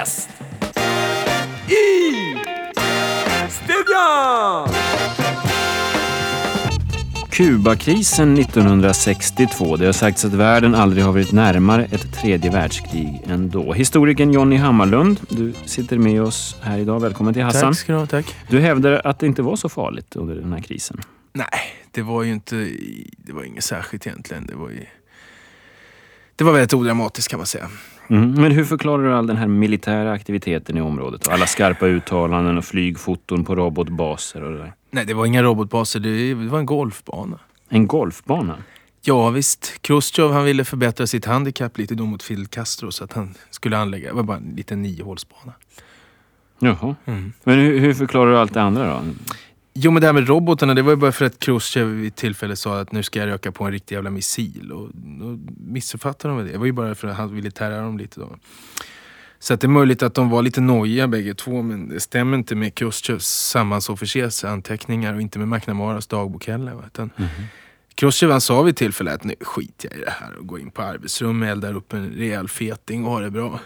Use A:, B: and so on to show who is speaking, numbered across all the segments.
A: bäst i studion!
B: Kubakrisen 1962. Det har sagts att världen aldrig har varit närmare ett tredje världskrig än då. Historikern Jonny Hammarlund, du sitter med oss här idag. Välkommen till Hassan.
C: Tack ska du ha, tack.
B: Du hävdar att det inte var så farligt under den här krisen.
C: Nej, det var ju inte, det var inget särskilt egentligen. Det var ju, det var väldigt odramatiskt kan man säga.
B: Mm. Men hur förklarar du all den här militära aktiviteten i området? Alla skarpa uttalanden och flygfoton på robotbaser och det där.
C: Nej, det var inga robotbaser, det, det var en golfbana.
B: En golfbana?
C: Ja visst, Khrushchev han ville förbättra sitt handikapp lite då mot Fidel Castro så att han skulle anlägga, det var bara en liten niohålsbana.
B: Jaha.
C: Mm.
B: Men hur, hur förklarar du allt det andra då?
C: Jo men det här med robotarna, det var ju bara för att Khrushchev vid tillfälle sa att nu ska jag röka på en riktig jävla missil. Och då missuppfattade de väl det. Det var ju bara för att han ville tära dem lite då. Så att det är möjligt att de var lite nojiga bägge två men det stämmer inte med Khrushchevs sammansofficers anteckningar och inte med McNamaras dagbok heller. va, Utan Khrushchev han sa vid tillfälle att nu skiter jag i det här och går in på arbetsrum, eldar upp en rejäl feting och har det bra.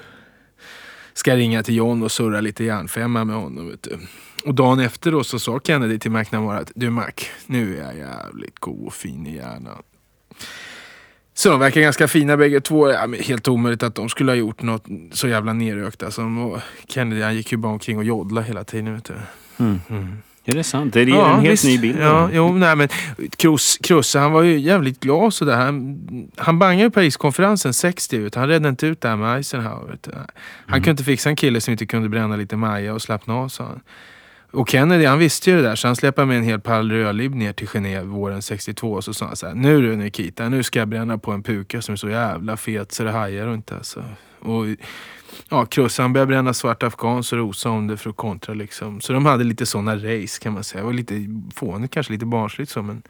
C: Ska ringa till John och surra lite järnfemma med honom. Vet du. Och dagen efter då så sa Kennedy till McNamara att du Mac, nu är jag jävligt god och fin i hjärnan. Så de verkar ganska fina bägge två. Ja, helt omöjligt att de skulle ha gjort något så jävla nerökt. Alltså, Kennedy han gick ju bara omkring och joddlade hela tiden. Vet du.
B: Mm.
C: Mm.
B: Är det sant? Det är en helt
C: visst.
B: ny bild.
C: Ja, jo, nej, men Krus, Krusse han var ju jävligt glad sådär. Han, han bangade Pariskonferensen 60 ut. Han redde inte ut det här med Eisenhower. Han
B: Mm.
C: kunde inte fixa en kille som inte kunde bränna lite maja och slappna av sa han. Och Kennedy han visste ju det där så han släppte med en hel pall rödlib ner till Genève våren 62 och så sa han så här, nu du Nikita, nu ska jag bränna på en puka som är så jävla fet så det hajar och inte alltså. Och ja, Krusse han började bränna svart afghans och rosa om det för att kontra liksom. Så de hade lite sådana race kan man säga. Det var lite fånigt, kanske lite barnsligt så men.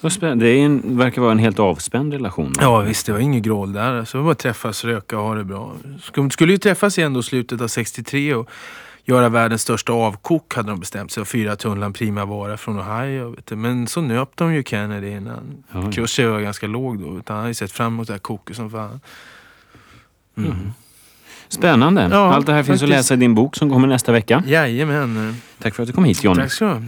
B: Det är en, verkar vara en helt avspänd relation.
C: Ja visst, det var inget grål där. Alltså, det var bara träffas, röka och ha det bra. De skulle ju träffas igen då slutet av 63 och göra världens största avkok hade de bestämt sig. Fyra tunnland Primavara från Ohio. Vet du. Men så nöp de ju Kennedy innan.
B: Ja.
C: Khrushchev var ganska låg då. Utan han hade ju sett fram emot det här koket som fan. Mm.
B: Spännande.
C: Ja,
B: Allt det här finns att läsa i din bok som kommer nästa vecka.
C: Jajamän.
B: Tack för att du kom hit Johnny.
C: Tack så.